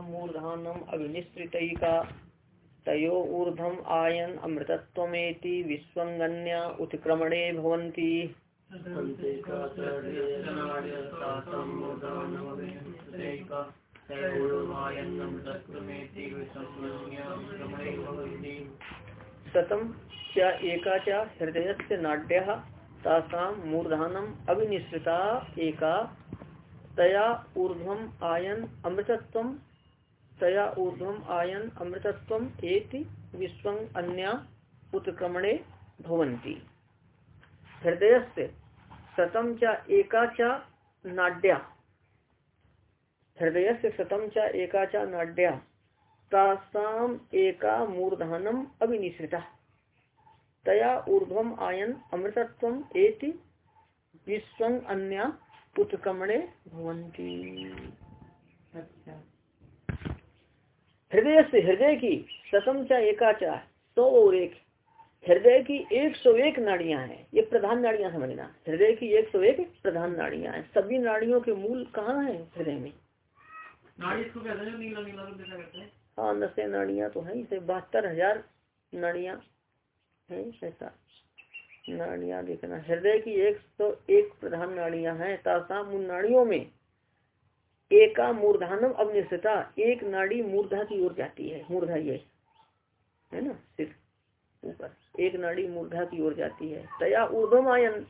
मूर्धानम अभिनिश्रितैका तयो ऊर्धम आयन अमृतत्वमेति विश्वंगन्या उत्क्रमणे भवन्ति। शतम च एका च हृदय से नाट्य मूर्धानम अभिनिश्रिता एका। तया ऊर्ध्वम आयन अमृतत्व, तया ऊर्ध्वम आयन अमृतत्व एति विश्व अन्य उत्क्रमणे भवन्ति। हृदय से शतम च एका च नाड्या। हृदय से शतम च एका च नाड्या। तासाम एका मूर्धनम अभिनिश्रिता तया ऊर्ध्वम आयन अमृतत्व एति विश्व अन्य उत्क्रमणे भवंती अच्छा। हृदय से हृदय की सतम चा एकाचा सौ और एक। हृदय की एक सौ एक नाड़ियाँ हैं। ये प्रधान नाड़ियाँ समझना। हृदय की एक सौ एक प्रधान नाड़ियाँ हैं। सभी नाड़ियों के मूल कहाँ हैं हृदय में? हाँ नशे नाड़ियाँ तो है। इसे बहत्तर हज़ार नाड़ियाँ है ऐसा। नाड़ियाँ देखना। हृदय की एक सौ एक प्रधान नाड़िया है, तासाम उन नाड़ियों में एका मूर्धानम अग्निशता एक नाड़ी मूर्धा की ओर जाती है, मूर्धा ये, है ना सिर्फ़ ऊपर, एक नाड़ी मूर्धा की ओर जाती है। तया ऊर्धम आयन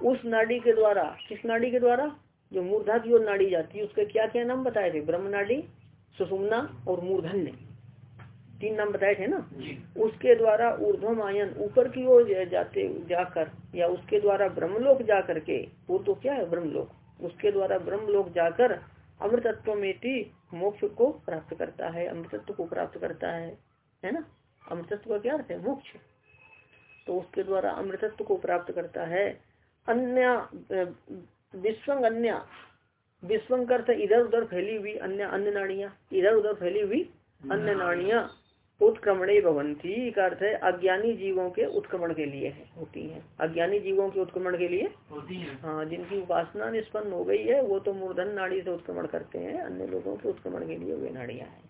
उस नाड़ी के द्वारा, किस नाड़ी के द्वारा? जो मूर्धा की ओर नाड़ी जाती है, उसके क्या क्या नाम बताए थे? ब्रह्म नाड़ी, सुषुम्ना और मूर्धन्य। तीन नाम बताए थे ना? उसके द्वारा ऊर्ध्वम आयन ऊपर की ओर जाते जाकर या उसके द्वारा ब्रह्मलोक जा करके वो तो क्या है ब्रह्मलोक? उसके द्वारा ब्रह्मलोक जाकर अमृतत्व में मोक्ष को प्राप्त करता है अमृतत्व को प्राप्त करता है है ना? अमृतत्व का क्या अर्थ है? मोक्ष। तो उसके द्वारा अमृतत्व को प्राप्त करता है। अन्य विश्वंग अन्य। विश्वंग अर्थ इधर उधर फैली हुई अन्य अन्य नाड़ियाँ। इधर उधर फैली हुई अन्य नाड़ियाँ। उत्क्रमणे भवंती का अर्थ है अज्ञानी जीवों के उत्क्रमण के लिए है होती है। अज्ञानी जीवों के उत्क्रमण के लिए? होती है। हाँ जिनकी उपासना निष्पन्न हो गई है वो तो मूर्धन नाड़ी से उत्क्रमण करते हैं अन्य लोगों के उत्क्रमण के लिए वे नाड़ियाँ हैं।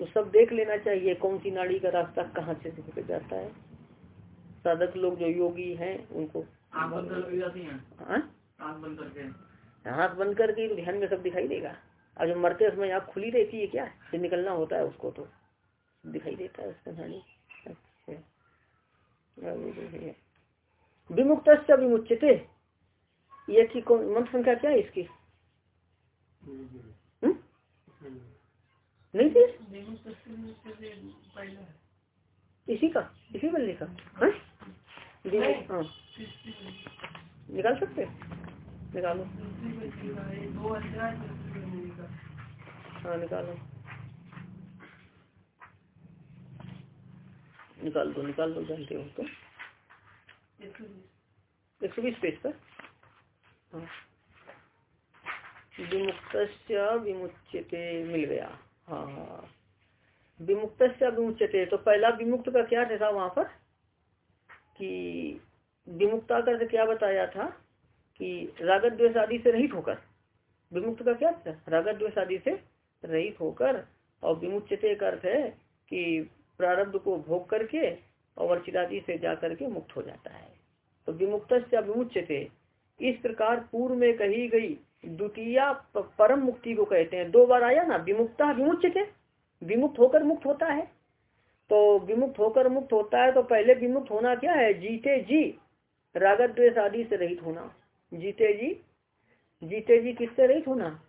तो सब देख लेना चाहिए कौन सी नाड़ी का रास्ता कहाँ से निकल जाता है। साधक लोग जो योगी हैं उनको आँख बंद करके हाथ बंद करके? तो ध्यान में सब दिखाई देगा। और जो मरते समय आँख खुली रहती है क्या? निकलना होता है उसको तो। दिखाई देता है उसका नानी विमुक्त विमुचित ये की कौन मंत्र संख्या क्या है इसकी? हम्म? नहीं थी इसी का? इसी बल्ले का? हाँ? हाँ। निकाल सकते निकालो। हाँ निकालो। निकाल दो निकाल दो, जानते हो तो एक सौ बीस पेज पर। हाँ। विमुक्त विमुच्यते मिल गया। हाँ हाँ। विमुक्त विमुच्यते तो पहला विमुक्त का क्या था वहाँ पर? कि विमुक्ता का क्या बताया था कि रागत द्वेष आदि से रहित होकर, विमुक्त का क्या था? रागत द्वेष आदि से रहित होकर, और विमुच्यते का अर्थ है कि प्रारब्ध को भोग करके और वर्चिरादि से जा करके मुक्त हो जाता है। तो विमुक्त विमुच्यते इस प्रकार पूर्व में कही गई द्वितीय परम मुक्ति को कहते हैं। दो बार आया ना, विमुक्ता विमुच्यते विमुक्त होकर मुक्त होता है। तो विमुक्त होकर मुक्त होता है तो पहले विमुक्त होना क्या है? जीते जी। रागत द्वेष आदि से रहित होना। जीते जी। जीते जी किससे रहित होना?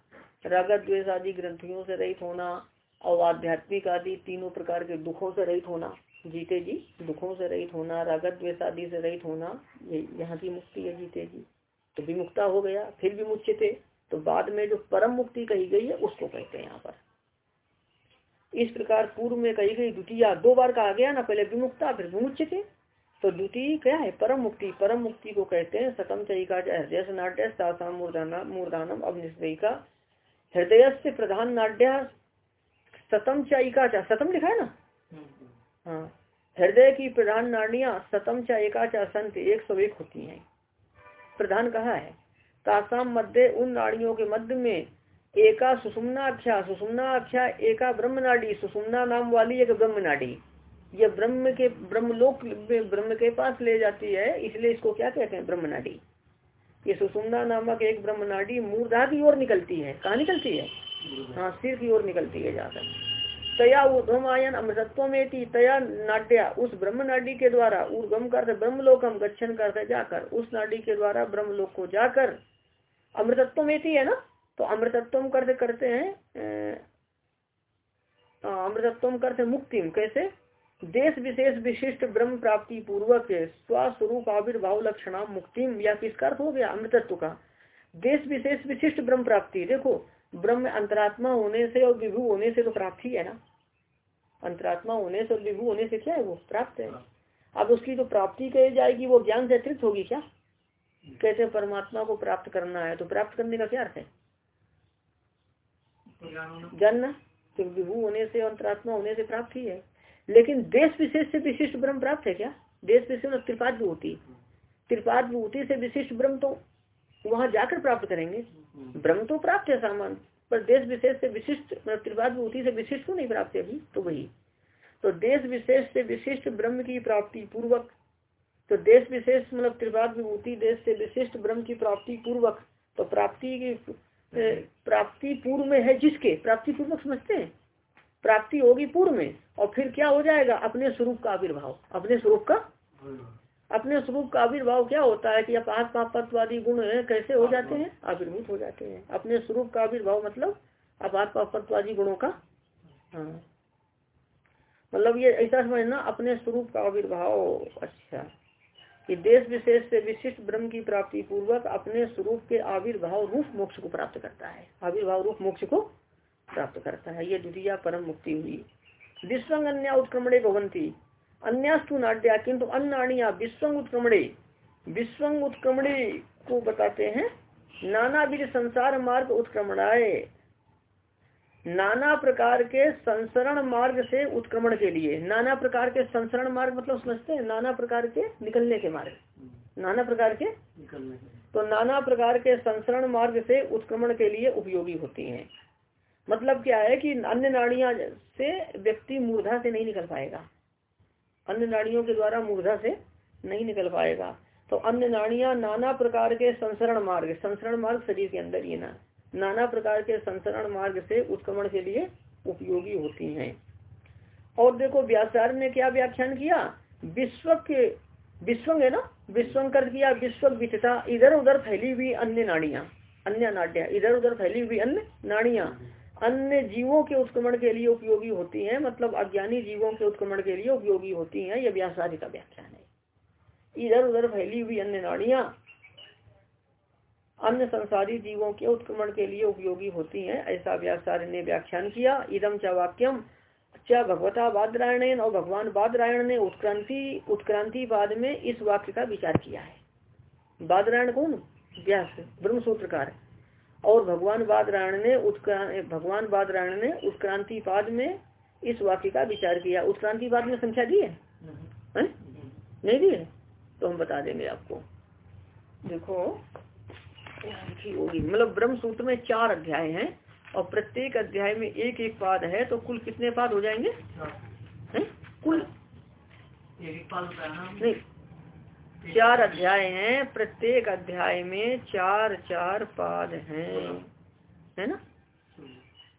रागत द्वेष आदि ग्रंथियों से रहित होना। और आध्यात्मिक आदि तीनों प्रकार के दुखों से रहित होना, जीते जी, दुखों से रहित होना रागत द्वेष आदि से रहित होना, ये यहाँ की मुक्ति है जीते जी। तो विमुक्ता हो गया, फिर भी विमुचित तो बाद में जो परम मुक्ति कही गई है, उसको कहते हैं यहाँ पर। इस प्रकार पूर्व में कही गई द्वितीय, दो बार कहा गया ना, पहले विमुक्ता, फिर विमुचित तो द्वितीय क्या है? परम मुक्ति परम मुक्ति को कहते हैं सतम चयिका हृदय नाट्य मूर्धानम निश्चयिका हृदय से प्रधान नाट्य सतम चायिका चा सतम लिखा है ना? हाँ। हृदय की प्रधान नाड़ियाँ सतम चायिका चा संत एक सौ एक होती हैं। प्रधान कहा है? तासाम मध्य उन नाड़ियों के मध्य में एका सुषुम्नाख्या सुषुम्नाख्या एका ब्रह्म नाडी सुषुम्ना नाम वाली एक ब्रह्म नाडी ये ब्रह्म के ब्रह्मलोक ब्रह्म के पास ले जाती है इसलिए इसको क्या कहते हैं? ब्रह्म नाडी ये सुषुम्ना नामक एक ब्रह्म नाडी मूर्धा की ओर निकलती है। कहाँ निकलती है? हाँ सिर की ओर निकलती है जाकर। तया ऊर्धमायन अमृतत्व में तया नाट्या उस ब्रह्म नाडी के द्वारा ऊर्गम करते, ब्रह्मलोकम गच्छन करते जाकर, उस नाडी के द्वारा ब्रह्मलोक को जाकर अमृतत्व में है ना? तो अमृतत्व करते करते हैं अमृतत्व करते मुक्तिम, कैसे? देश विशेष विशिष्ट ब्रह्म प्राप्ति पूर्वक स्वस्वरूप आविर्भाव लक्षणा मुक्तिम, या किसका अर्थ हो गया? अमृतत्व का। देश विशेष विशिष्ट ब्रह्म प्राप्ति, देखो ब्रह्म अंतरात्मा होने से और विभू होने से तो प्राप्त ही है ना। अंतरात्मा होने से और विभू होने से क्या है वो? प्राप्त है। अब उसकी जो प्राप्ति कही जाएगी वो ज्ञान से अतिरिक्त होगी क्या? कैसे परमात्मा को प्राप्त करना है? तो प्राप्त करने का क्या अर्थ है? जानना। तो विभू होने से अंतरात्मा होने से प्राप्त ही है। लेकिन देश विशेष से विशिष्ट ब्रह्म प्राप्त है क्या? देश विशेष त्रिपाद विभूति त्रिपाद विभूति से विशिष्ट ब्रह्म तो वहाँ जाकर प्राप्त करेंगे। ब्रह्म तो प्राप्त है सामान पर देश विशेष से विशिष्ट मतलब त्रिपाद विभूति से विशिष्ट को नहीं प्राप्त है अभी तो वही। तो देश विशेष से विशिष्ट ब्रह्म की प्राप्ति पूर्वक तो देश विशेष मतलब त्रिपाद विभूति देश से विशिष्ट ब्रह्म की प्राप्ति पूर्वक तो प्राप्ति की प्राप्ति पूर्व में है जिसके? प्राप्ति पूर्वक समझते हैं? प्राप्ति होगी पूर्व में और फिर क्या हो जाएगा? अपने स्वरूप का आविर्भाव अपने स्वरूप का अपने स्वरूप का आविर्भाव क्या होता है कि अपात पापत्वादी गुण कैसे हो जाते हैं? आविर्भूत हो जाते हैं। अपने स्वरूप का आविर्भाव मतलब अपात पापत्वादी गुणों का। हाँ। मतलब ये ऐसा समझना अपने स्वरूप का आविर्भाव। अच्छा। कि देश विशेष से विशिष्ट ब्रह्म की प्राप्ति पूर्वक अपने स्वरूप के आविर्भाव रूप मोक्ष को प्राप्त करता है। आविर्भाव रूप मोक्ष को प्राप्त करता है। ये द्वितीय परम मुक्ति हुई। विश्वंग अन्य उत्क्रमणे भवंती अन्यस्तु नाट्या किंतु अन्नाणिया विश्वंग उत्क्रमणे विश्वंग उत्क्रमणे को बताते हैं नाना विध संसार मार्ग उत्क्रमणाए नाना प्रकार के संसरण मार्ग से उत्क्रमण के लिए। नाना प्रकार के संसरण मार्ग मतलब समझते हैं नाना प्रकार के निकलने के मार्ग। नाना प्रकार के? निकलने तो नाना प्रकार के संसरण मार्ग से उत्क्रमण के लिए उपयोगी होती हैं। मतलब क्या है कि अन्य नाड़ियाँ से व्यक्ति मूर्धा से नहीं निकल पाएगा। अन्य नाड़ियों के द्वारा मूर्धा से नहीं निकल पाएगा। तो अन्य नाड़ियाँ नाना प्रकार के संसरण मार्ग संसरण मार्ग शरीर के अंदर ही ना। नाना प्रकार के संसरण मार्ग से उत्क्रमण के लिए उपयोगी होती हैं। और देखो व्याचार्य ने क्या व्याख्यान किया? विश्व के विश्व है ना? विश्व कर दिया विश्व विचता इधर उधर फैली हुई अन्य नाड़ियाँ, अन्य नाट्या इधर उधर फैली हुई अन्य नाड़ियाँ। अन्य जीवों के उत्क्रमण के लिए उपयोगी होती है मतलब अज्ञानी जीवों के उत्क्रमण के लिए उपयोगी होती है यह व्यासादि का व्याख्यान है। इधर उधर फैली हुई अन्य नाड़ियाँ, अन्य संसारी जीवों के उत्क्रमण के लिए उपयोगी होती हैं, ऐसा व्यासार्य ने व्याख्यान किया। इदम च वाक्यम, च भगवता बादरायण और भगवान बादरायण ने उत्क्रांति उत्क्रांति बाद में इस वाक्य का विचार किया है। बादरायण कौन? व्यास ब्रह्म सूत्रकार और भगवान बादरायण ने भगवान बादरायण ने उत्क्रांति पाद में इस वाक्य का विचार किया। उत्क्रांति पाद में संख्या दी है, है? नहीं दी है? तो हम बता देंगे आपको। देखो होगी। मतलब ब्रह्म सूत्र में चार अध्याय हैं और प्रत्येक अध्याय में एक एक पाद है तो कुल कितने पाद हो जाएँगे? है? कुल। नहीं चार अध्याय हैं प्रत्येक अध्याय में चार चार पाद हैं। है ना?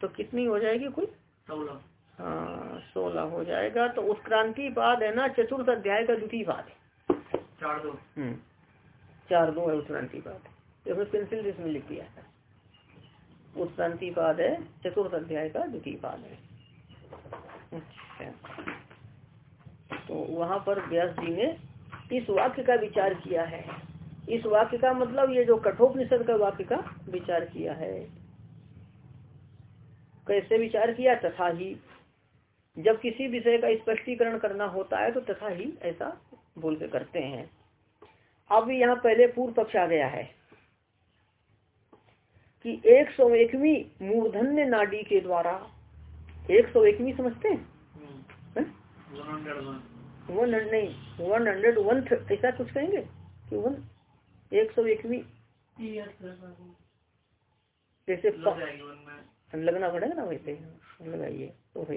तो कितनी हो जाएगी कुल? सोलह। हाँ सोलह हो जाएगा। तो उत्क्रांति पाद है ना चतुर्थ अध्याय का द्वितीय पाद है। चार दो। हम्म चार दो है उत्क्रांति पाद तो पेंसिल इसमें लिख दिया है उत्क्रांति पाद है चतुर्थ अध्याय का द्वितीय पाद है। अच्छा। तो वहाँ पर व्यास जी ने इस वाक्य का विचार किया है। इस वाक्य का मतलब ये जो कठोपनिषद का वाक्य का विचार किया है। कैसे विचार किया? तथा ही जब किसी विषय का स्पष्टीकरण करना होता है तो तथा ही ऐसा बोल के करते हैं। अब यहाँ पहले पूर्व पक्ष आ गया है कि एक सौ एकवी मूर्धन्य नाडी के द्वारा एक सौ एकवी समझते हैं? हम्म। वन हंड्रेड नहीं वन हंड्रेड वन ऐसा कुछ कहेंगे? कि वन एक सौ एकवी जैसे लगना पड़ेगा ना वैसे लगाइए तो है।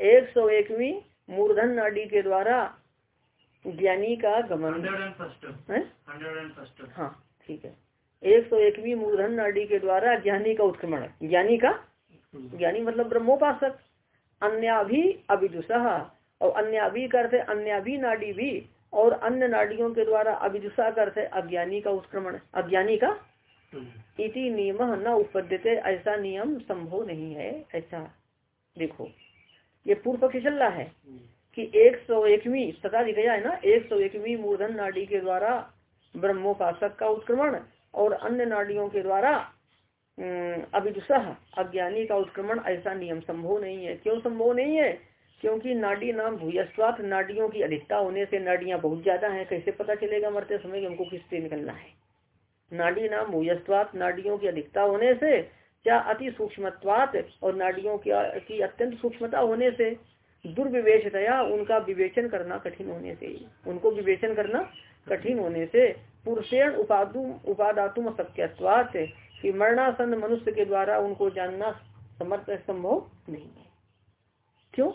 एक सौ एकवी मूर्धन नाड़ी के द्वारा ज्ञानी का गमन। फ़र्स्ट है? हाँ ठीक है। एक सौ एकवी मूर्धन नाड़ी के द्वारा ज्ञानी का उत्क्रमण। ज्ञानी का? ज्ञानी मतलब ब्रह्मोपासक। अन्याभि अभिदुषा और अन्याभि करते अन्याभि नाड़ी भी और अन्य नाड़ियों के द्वारा अभिदुषा करते अज्ञानी का उत्क्रमण अज्ञानी का? इति नियम न उपद्यते ऐसा नियम संभव नहीं है ऐसा। देखो ये पूर्व पक्ष चल रहा है कि एक सौ एकवी सता दिखाया है ना एक सौ एकवी मूर्धन नाड़ी के द्वारा ब्रह्मोपासक का उत्क्रमण और अन्य नाड़ियों के द्वारा अभिदुषह अज्ञानी का उत्क्रमण ऐसा नियम संभव नहीं है। क्यों संभव नहीं है? क्योंकि नाड़ी नाम भूयस्वात नाड़ियों की अधिकता होने से नाड़ियाँ बहुत ज़्यादा हैं कैसे पता चलेगा मरते समय कि हमको किससे निकलना है? नाड़ी नाम भूयस्वात नाड़ियों की अधिकता होने से क्या अति सूक्ष्मत्वात और नाड़ियों की, अत्यंत सूक्ष्मता होने से दुर्विवेचतया उनका विवेचन करना कठिन होने से उनको विवेचन करना कठिन होने से पुरुषेण उपादु उपादातुम सत्यत्वात कि मरणासन मनुष्य के द्वारा उनको जानना समर्थ संभव नहीं है। क्यों?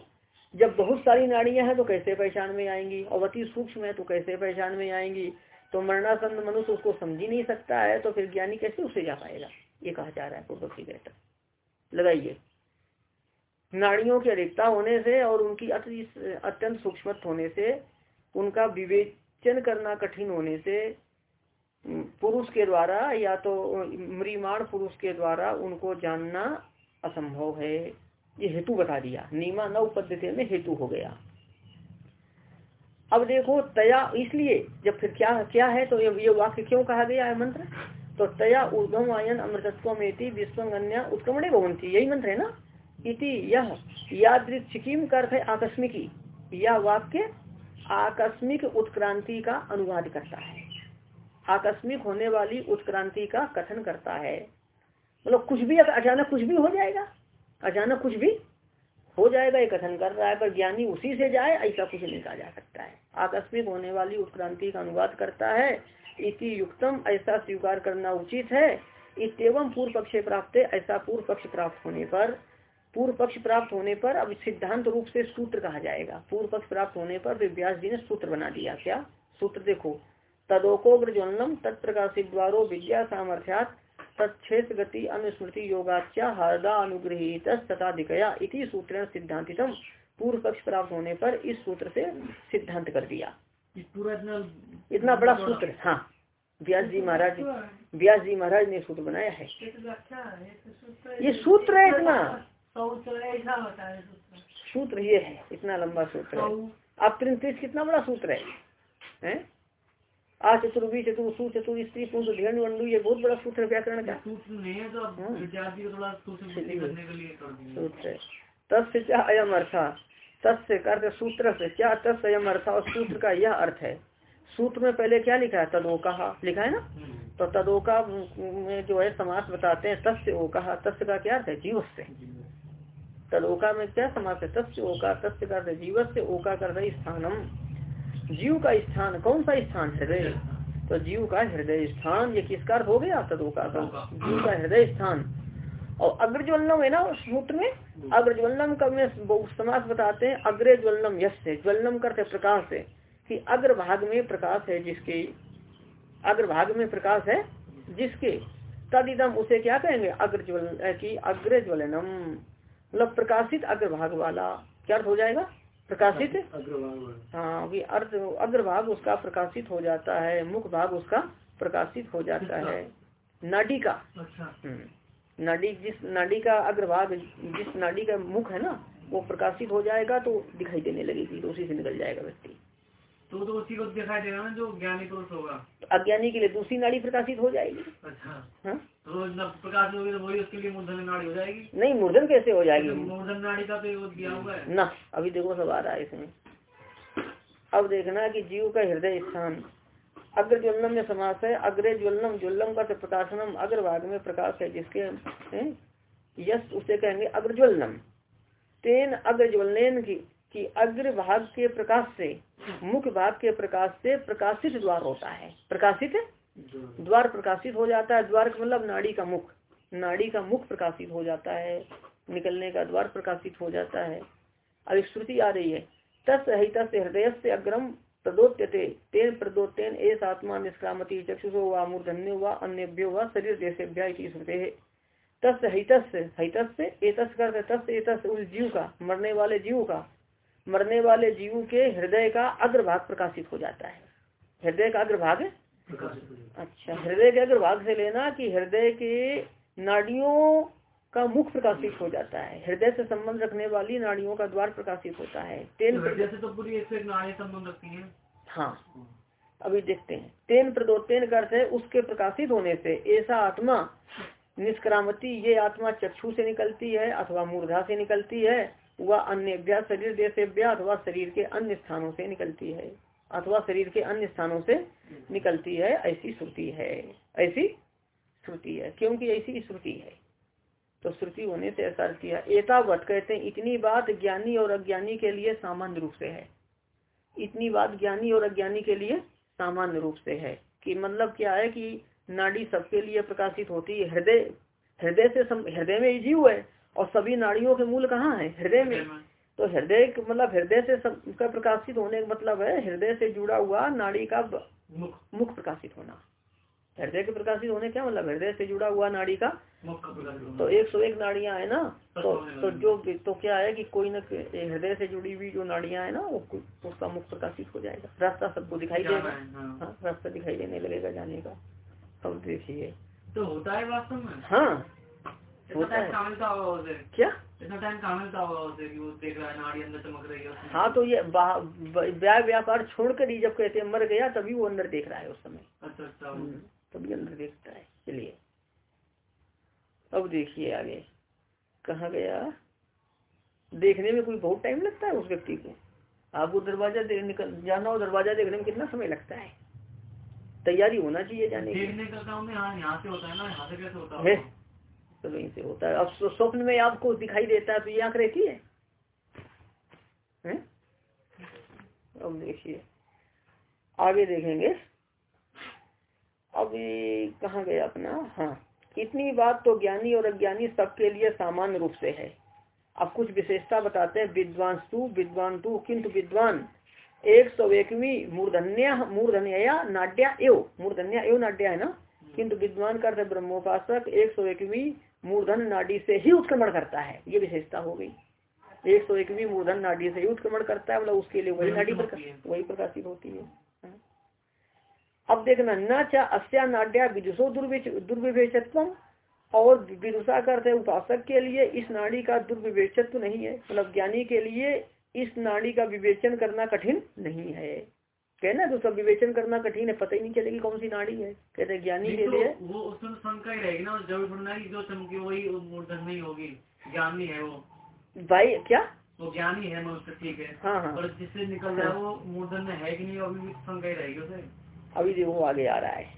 जब बहुत सारी नाड़ियाँ हैं तो कैसे पहचान में आएँगी? और अति सूक्ष्म है तो कैसे पहचान में आएँगी? तो मरणासन मनुष्य उसको समझ ही नहीं सकता है तो फिर ज्ञानी कैसे उसे जा पाएगा? ये कहा जा रहा है पूर्व की कहता लगाइए। नाड़ियों की अधिकता होने से और उनकी अति अत्यंत सूक्ष्म होने से, उनका विवेचन करना कठिन होने से पुरुष के द्वारा या तो मृमाण पुरुष के द्वारा उनको जानना असंभव है। ये हेतु बता दिया। नीमा न पद्धति में हेतु हो गया। अब देखो तया इसलिए जब फिर क्या क्या है तो ये, ये वाक्य क्यों कहा गया है मंत्र? तो तया ऊर्धम आयन अमृतत्व में विश्वंगन्या उत्क्रमणे भवंती यही मंत्र है ना? इति यह यादृक्षिकीम का अर्थ है आकस्मिकी। यह वाक्य आकस्मिक उत्क्रांति का अनुवाद करता है। आकस्मिक होने वाली उत्क्रांति का कथन करता है। मतलब कुछ भी अचानक कुछ भी हो जाएगा अचानक कुछ भी हो जाएगा, ये कथन कर रहा है, पर ज्ञानी उसी से जाए, ऐसा कुछ नहीं कहा जा सकता है। आकस्मिक होने वाली उत्क्रांति का अनुवाद करता है। इति युक्तम, ऐसा स्वीकार करना उचित है। इतम पूर्व पक्ष प्राप्त ऐसा पूर्व पक्ष प्राप्त होने पर। पूर्व पक्ष प्राप्त होने पर, अब सिद्धांत रूप से सूत्र कहा जाएगा। पूर्व पक्ष प्राप्त होने पर व्यास जी ने सूत्र बना दिया। क्या? सूत्र देखो। तदोकोग्र ज्वलनम तत्प्रकाशित द्वारो विद्या सामर्थ्यात तत्क्षेत्र गति अनुस्मृति योगाच्या हार्दा अनुग्रहित तथाधिकया इति सूत्र सिद्धांतितम। पूर्व पक्ष प्राप्त होने पर इस सूत्र से सिद्धांत कर दिया। इतना बड़ा सूत्र हाँ। व्यास जी महाराज व्यास जी महाराज ने सूत्र बनाया है। ये सूत्र है इतना। सूत्र। ये है इतना लंबा सूत्र है। आप तृतीस कितना बड़ा सूत्र है, है? आ चतुर्वी चतुर सु चतुर स्त्री पुरुष ध्यन वंडु ये बहुत बड़ा सूत्र है व्याकरण का। सूत्र है तो तस्य अयम अर्था। तस्य अर्थ सूत्र से। क्या तस्य अयम अर्था और सूत्र का यह अर्थ है? सूत्र में पहले क्या लिखा है? तदोका लिखा है ना? तो तदोका में जो है समास बताते हैं तस्य ओका तस्य का क्या अर्थ है? जीव से तदोका में क्या समास है? तस्य ओका तस्य का अर्थ जीव से ओका कर स्थानम। जीव का स्थान कौन सा स्थान? हृदय। तो जीव का हृदय स्थान ये किसका अर्थ हो गया? तदोका का जीव का हृदय स्थान। और अग्रज्वलनम है ना उस सूत्र में? अग्रज्वलनम का में समास बताते हैं अग्रे ज्वलनम यश से ज्वलनम करते प्रकाश से कि अग्र भाग में प्रकाश है जिसके अग्र भाग में प्रकाश है जिसके। तदिदम उसे क्या कहेंगे? अग्रज्वल की अग्रज्वलनम। मतलब प्रकाशित अग्रभाग वाला। क्या अर्थ हो जाएगा? प्रकाशित? हाँ अभी अर्थ अग्रभाग उसका प्रकाशित हो जाता है मुख भाग उसका प्रकाशित हो जाता है। नाडी का अच्छा नाडी जिस नाडी का अग्रभाग जिस नाडी का मुख है ना वो प्रकाशित हो जाएगा तो दिखाई देने लगेगी तो उसी से निकल जाएगा व्यक्ति। तो तो उसी को दिखाई देगा ना जो ज्ञानी पुरुष होगा। तो अज्ञानी के लिए दूसरी नाड़ी प्रकाशित हो जाएगी। अच्छा। हाँ? तो होगी तो वही उसके लिए मूर्धन नाड़ी हो जाएगी। नहीं मूर्धन कैसे हो जाएगी? मूर्धन नाड़ी का तो दिया हुआ है। ना अभी देखो सब आ रहा है इसमें। अब देखना कि जीव का हृदय स्थान। अग्र ज्वलनम में समास है अग्रे ज्वलनम ज्वलनम का प्रकाशनम अग्र भाग में प्रकाश है जिसके है? यश उसे कहेंगे अग्रज्वलनम। तेन अग्र ज्वलन की कि अग्र भाग के प्रकाश से मुख्य भाग के प्रकाश से प्रकाशित द्वार होता है। प्रकाशित? द्वार प्रकाशित हो जाता है। द्वार मतलब नाड़ी का मुख। नाड़ी का मुख प्रकाशित हो जाता है। निकलने का द्वार प्रकाशित हो जाता है। अब श्रुति आ रही है। तस् हृदय से अग्रम प्रदोत्यते। तेन प्रदोत्यन एस आत्मा निष्क्रामती। चक्षुषो व मूर्धन्यो व अन्यभ्यो व शरीर देशेभ्या श्रुते। तस् हितस् हितस् एतस् कर तस् उस जीव का, मरने वाले जीव का। मरने वाले जीव के हृदय का अग्रभाग प्रकाशित हो जाता है। हृदय का अग्रभाग अच्छा। हृदय के अग्रभाग से लेना कि हृदय के नाड़ियों का मुख प्रकाशित हो जाता है। हृदय से संबंध रखने वाली नाड़ियों का द्वार प्रकाशित होता है। तेन हृदय से तो पूरी एक नाड़ी संबंध रखती है। हाँ। अभी देखते हैं। तेन प्रदोतेन का अर्थ उसके प्रकाशित होने से। ऐसा आत्मा निष्क्रामती ये आत्मा चक्षु से निकलती है अथवा मूर्धा से निकलती है वह अन्य शरीर देश अथवा शरीर के अन्य स्थानों से निकलती है। अथवा शरीर के अन्य स्थानों से निकलती है, ऐसी श्रुति है। ऐसी श्रुति है, क्योंकि ऐसी श्रुति है। तो श्रुति होने से ऐसा किया एतावत कहते हैं, इतनी बात ज्ञानी और अज्ञानी के लिए सामान्य रूप से है। इतनी बात ज्ञानी और अज्ञानी के लिए सामान्य रूप से है। कि मतलब क्या है कि नाड़ी सबके लिए प्रकाशित होती है, हृदय हृदय से हृदय में ही जीव है, और सभी नाड़ियों के मूल कहाँ है? हृदय में। तो हृदय मतलब हृदय से सबका प्रकाशित होने का मतलब है हृदय से जुड़ा हुआ नाड़ी का मुख। प्रकाशित होना। हृदय के प्रकाशित होने क्या मतलब? हृदय से जुड़ा हुआ नाड़ी का तो एक सौ एक नाड़ियाँ है ना? तो तो जो तो क्या है कि कोई न हृदय से जुड़ी हुई जो नाड़ियाँ है ना वो उसका मुख प्रकाशित हो जाएगा। रास्ता सबको दिखाई देगा। हाँ।, हाँ रास्ता दिखाई देने लगेगा जाने का। अब देखिए। तो होता है वास्तव में? हाँ। होता है। क्या? रहा है है हाँ तो ये व्याय व्यापार छोड़कर ही जब कहते हैं मर गया तभी वो अंदर देख रहा है उस समय। अच्छा अच्छा। हम्म, तभी अंदर देखता है। चलिए। अब देखिए आगे। कहा गया? देखने में कोई बहुत टाइम लगता है उस व्यक्ति को। आपको दरवाज़ा निकल जाना हो दरवाज़ा देखने में कितना समय लगता है? तैयारी होना चाहिए जाने की। तो वहीं से होता है। अब स्वप्न में आपको दिखाई देता है तो ये आँख रहती है, अब देखिए। आगे देखेंगे। अब कहा गया अपना? हाँ। इतनी बात तो ज्ञानी और अज्ञानी सबके लिए सामान्य रूप से है। अब कुछ विशेषता बताते हैं। विद्वान तू विद्वान तू किंतु विद्वान। एक सौ एकवी मूर्धन्य मूर्धन्या नाड्या एव। मूर्धन्या एव नाड्या है ना? किंतु विद्वान का ब्रह्मोपासक। एक सौ एकवी मूर्धन नाडी से ही उत्क्रमण करता है। ये विशेषता हो गई। एक सौ एकवी मूर्धन नाडी से ही उत्क्रमण करता है मतलब उसके लिए वही नाडी वही प्रकाशित होती है। हाँ। अब देखना न चा अस्या नाड्या विदुषो दुर्विवेचत्व और विदुषा करते उपासक के लिए इस नाड़ी का दुर्विवेचत्व नहीं है। मतलब ज्ञानी के लिए इस नाड़ी का विवेचन करना कठिन नहीं है। कहना तो सब विवेचन करना कठिन है पता ही नहीं चलेगी कौन सी नाड़ी है। कहते ज्ञानी के लिए। तो वो उसमें शंका ही रहेगी ना जो चमकी वही मूर्धन नहीं होगी। ज्ञानी है वो। भाई क्या? वो ज्ञानी है मनुष्य ठीक है। हाँ हाँ। और जिससे निकल रहा है वो मूर्धन में है कि नहीं अभी भी शंका ही रहेगी उसे। अभी देखो आगे आ रहा है।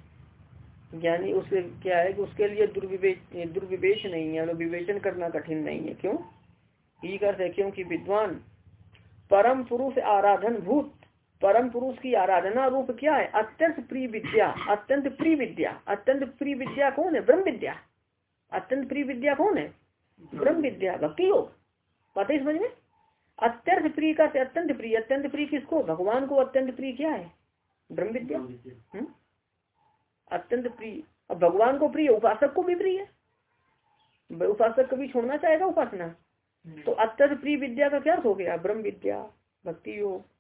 ज्ञानी उसके क्या है कि उसके लिए दुर्विवेच दुर्विवेच नहीं है विवेचन करना कठिन नहीं है। क्यों? ये करते क्योंकि विद्वान परम पुरुष आराधन भूत परम पुरुष की आराधना रूप क्या है? अत्यंत प्रिय विद्या अत्यंत प्रिय विद्या अत्यंत प्रिय विद्या कौन है? ब्रह्म विद्या। अत्यंत प्रिय विद्या कौन है? ब्रह्म विद्या भक्ति योग। पता है समझ में? अत्यंत प्रिय का अत्यंत प्रिय अत्यंत प्रिय किसको? भगवान को अत्यंत प्रिय क्या है? ब्रह्म विद्या। हम्म? अत्यंत प्रिय। अब भगवान को प्रिय उपासक को भी प्रिय है। उपासक कभी छोड़ना चाहेगा उपासना? तो अत्यंत प्रिय विद्या का क्या हो गया? ब्रह्म विद्या भक्ति योग।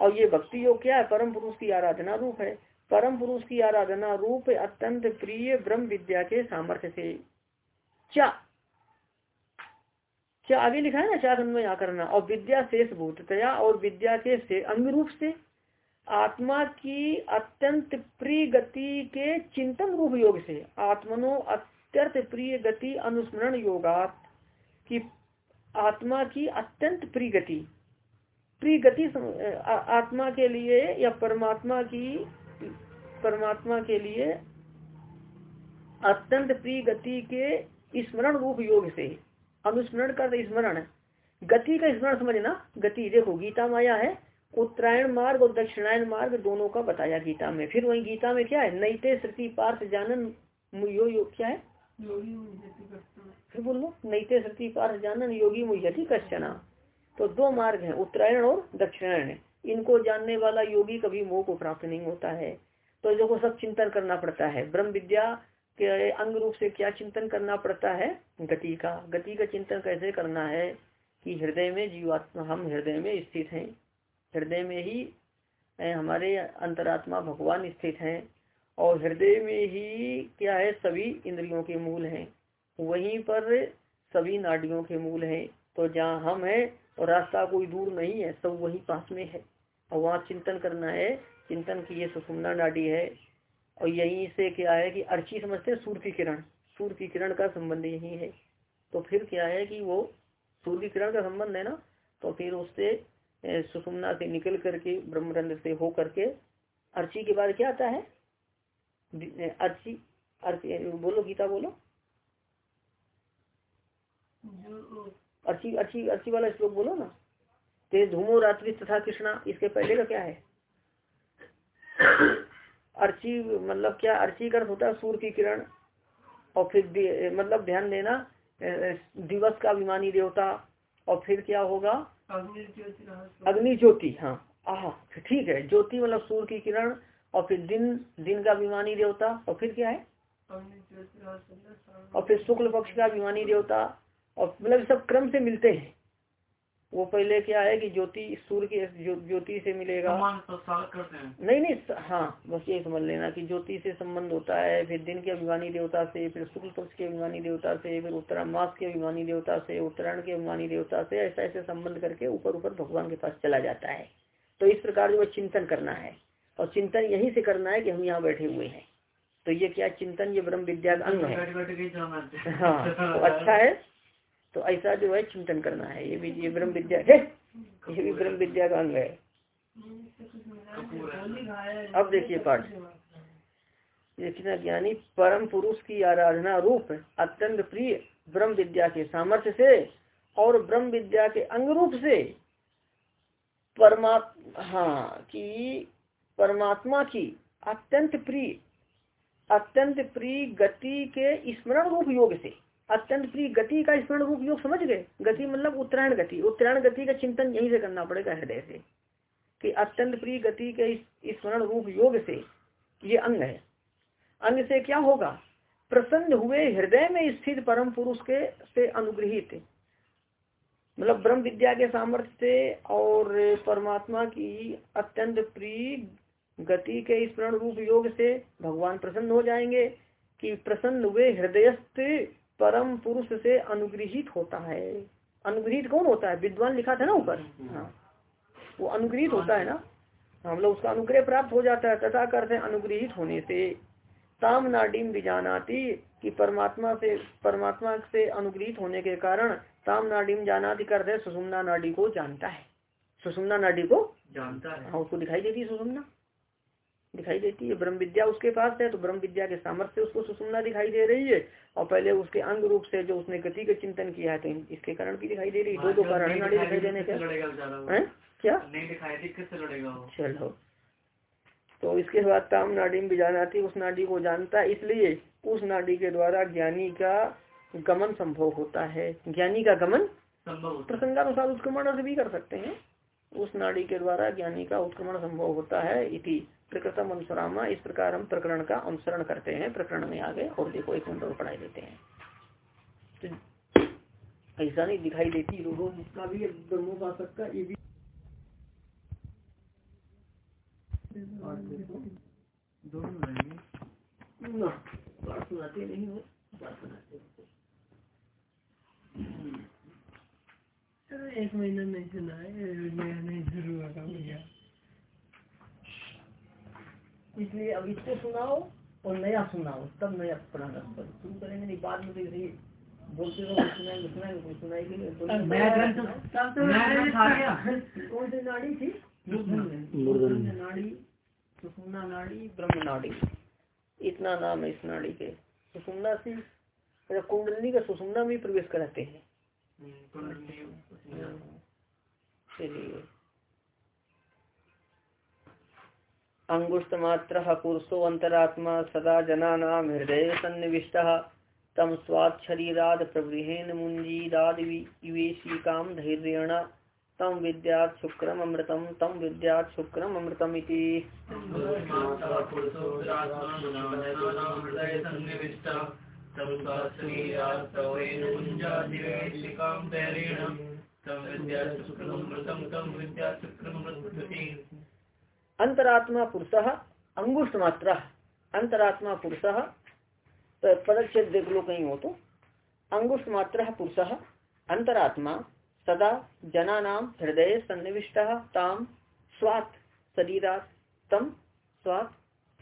और ये भक्ति योग क्या है? परम पुरुष की आराधना रूप है। परम पुरुष की आराधना रूप अत्यंत प्रिय ब्रह्म विद्या के सामर्थ्य से। क्या? क्या आगे लिखा है ना चार में करना और विद्या शेष भूतया और विद्या के से अंग रूप से। आत्मा की अत्यंत प्रिय गति के चिंतन रूप योग से। आत्मनो अत्यंत प्रिय गति अनुस्मरण योगात की आत्मा की अत्यंत प्रिय गति। प्रिय गति आत्मा के लिए या परमात्मा की परमात्मा के लिए अत्यंत प्रिय गति के स्मरण रूप योग से अनुस्मरण का स्मरण गति का स्मरण समझना गति देखो गीता माया है उत्तरायण मार्ग और दक्षिणायन मार्ग दोनों का बताया गीता में। फिर वही गीता में क्या है? नईते श्रुति पार्थ जानन यो, यो क्या है? फिर बोलो नैते सती पार्थ जानन योगी मुझती कश्चना तो दो मार्ग हैं, उत्तरायण और दक्षिणायण इनको जानने वाला योगी कभी मोह को प्राप्त नहीं होता है। तो को सब चिंतन करना पड़ता है। ब्रह्म विद्या के अंग रूप से क्या चिंतन करना पड़ता है? गति का। गति का चिंतन कैसे करना है कि हृदय में जीवात्मा, हम हृदय में स्थित हैं। हृदय में ही हमारे अंतरात्मा भगवान स्थित हैं। और हृदय में ही क्या है? सभी इंद्रियों के मूल हैं। वहीं पर सभी नाडियों के मूल हैं। तो जहाँ हम हैं और रास्ता कोई दूर नहीं है, सब वही पास में है। और वहाँ चिंतन करना है, चिंतन की ये सुषुम्ना नाडी है। और यहीं से क्या है कि अर्ची समझते हैं, सूर्य की किरण। सूर्य की किरण का संबंध यही है। तो फिर क्या है कि वो सूर्य की किरण का संबंध है ना तो फिर उससे सुषुम्ना से निकल करके, ब्रह्मरंध्र से हो करके अर्ची के बाद क्या आता है? अर्ची अर्ची, बोलो गीता बोलो। अर्ची अर्ची अर्ची वाला श्लोक बोलो ना। तेज धूमो रात्रि तथा कृष्णा इसके पहले का क्या है? अर्ची मतलब क्या अर्ची का होता है सूर्य की किरण? और फिर मतलब ध्यान देना दिवस का अभिमानी देवता और फिर क्या होगा? अग्नि ज्योति हाँ। आह ठीक है ज्योति मतलब सूर्य की किरण और फिर दिन दिन का अभिमानी देवता और फिर क्या है? और फिर शुक्ल पक्ष का अभिमानी देवता और मतलब सब क्रम से मिलते हैं। वो पहले क्या है कि ज्योति सूर्य के ज्योति से मिलेगा। तो करते हैं। नहीं नहीं हाँ बस ये समझ लेना कि ज्योति से संबंध होता है फिर दिन के अभिमानी देवता से फिर शुक्ल पक्ष के अभिमानी देवता से फिर उत्तरा मास के अभिमानी देवता से उत्तरायण के अभिमानी देवता से ऐसा ऐसे संबंध करके ऊपर ऊपर भगवान के पास चला जाता है। तो इस प्रकार जो चिंतन करना है। और चिंतन यही से करना है कि हम यहाँ बैठे हुए हैं। तो ये क्या चिंतन ये ब्रह्म विद्या का अंग है। हाँ तो अच्छा है। तो ऐसा जो है चिंतन करना है। ये भी ये ब्रह्म विद्या है। ये भी ब्रह्म विद्या का अंग है। अब देखिए पाठ। देखना ज्ञानी परम पुरुष की आराधना रूप अत्यंत प्रिय ब्रह्म विद्या के सामर्थ्य से और ब्रह्म विद्या के अंग रूप से परमात्मा हाँ की परमात्मा की अत्यंत प्रिय अत्यंत प्रिय गति के स्मरण रूप योग से। अत्यंत प्रिय गति का स्मरण रूप योग समझ गए? गति मतलब उत्तरायण गति। उत्तरायण गति का चिंतन यहीं से करना पड़ेगा हृदय से कि अत्यंत प्रिय गति के स्मरण रूप योग से ये अंग है। अंग से क्या होगा? प्रसन्न हुए हृदय में स्थित परम पुरुष के से अनुग्रहित। मतलब ब्रह्म विद्या के सामर्थ्य से और परमात्मा की अत्यंत प्रिय गति के स्मरण रूप योग से भगवान प्रसन्न हो जाएँगे कि प्रसन्न हुए हृदयस्थ परम पुरुष से अनुग्रहित होता है। अनुग्रहित कौन होता है? विद्वान लिखा था ना ऊपर? हाँ। वो अनुग्रहित होता है ना? हम लोग उसका अनुग्रह प्राप्त हो जाता है तथा करते अनुग्रहित होने से। ताम नाडीम बीजानाती कि परमात्मा से परमात्मा से अनुग्रहित होने के कारण ताम नाडीम जानाती करते सुषुम्ना नाडी को जानता है। सुषुम्ना नाडी को जानता है। हाँ उसको दिखाई देती है सुषुम्ना? दिखाई देती है। ब्रह्म विद्या उसके पास है तो ब्रह्म विद्या के सामर्थ्य उसको सुषुम्ना दिखाई दे रही है। और पहले उसके अंग रूप से जो उसने गति का चिंतन किया है तो इसके कारण भी दिखाई दे रही है। दो दो कारण नाड़ी दिखाई देने के क्या? चलो। तो इसके बाद ताम नाडी में भी उस नाडी को जानता है इसलिए उस नाडी के द्वारा ज्ञानी का गमन संभव होता है। ज्ञानी का गमन प्रसंगानुसार उत्क्रमण भी कर सकते हैं। उस नाड़ी के द्वारा ज्ञानी का उत्क्रमण संभव होता है इति। प्रकृतम अनुसरामा। इस प्रकार हम प्रकरण का अनुसरण करते हैं। प्रकरण में आगे और देखो, एक और पढ़ाई देते हैं। तो ऐसा नहीं दिखाई देती रोगों का भी ब्रह्मोपासक का ये भी सुनाते नहीं हो एक महीना नहीं सुना है नहीं शुरू होगा भैया इसलिए अब इसको सुनाओ और नया सुनाओ तब नया पढ़ाना शुरू करेंगे नहीं बाद में देखिए बोलते रहो सुनाएँगे सुनाएँगे कोई सुनाएगी कौन सी नाड़ी थी? नाड़ी। सुषुम्ना नाड़ी ब्रह्म नाड़ी। इतना नाम है इस नाड़ी के। सुषुम्ना से कुंडली का सुषुम्ना में प्रवेश कराते हैं। चलिए। अंगुष्ठ मात्र पुरुषो अंतरात्मा सदा जना हृदय सन्निविष्ट तम स्वाद शरीराद प्रवृहेन मुंजीदाद विवेशी काम धैर्यण। तम विद्यात शुक्रम अमृतम तम विद्यात शुक्रम अमृतम इति। अंतरात्मा पुरुष, अंगुष्ठ मात्रा, अंतरात्मा पुरुष पदच्छेद देख लो कहीं हो तो अंगुष्ठ मात्र पुरुष, अंतरात्मा, सदा जना हृदय सन्निविष्ट ताम स्वात शरीरात तम स्वात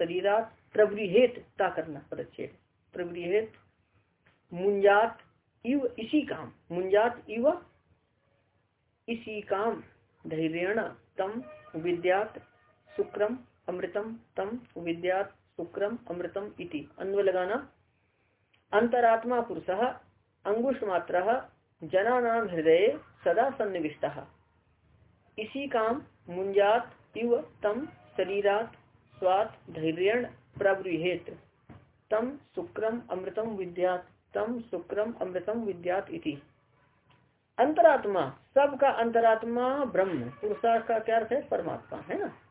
शरीरात प्रवृहेत ता करना पदच्छेद। प्रवृहेत मुंजात इव इसी काम मुंजात इव इसी काम, धैर्यण तम विद्यात शुक्रम, अमृतम, तम, विद्यात, शुक्रम, अमृतम इति। अन्व लगाना। अंतरात्मा पुरुष अंगुष मात्र जना नाम हृदय सदा सन्निविष्ट। इसी काम मुंजात इव तम शरीरात, स्वात धैर्य प्रवृहेत तम शुक्रम, अमृतम, विद्यात, तम शुक्रम, अमृतम, विद्यात इति। अंतरात्मा, सबका अंतरात्मा ब्रह्म। पुरुषार्थ का क्या अर्थ है? परमात्मा, है ना?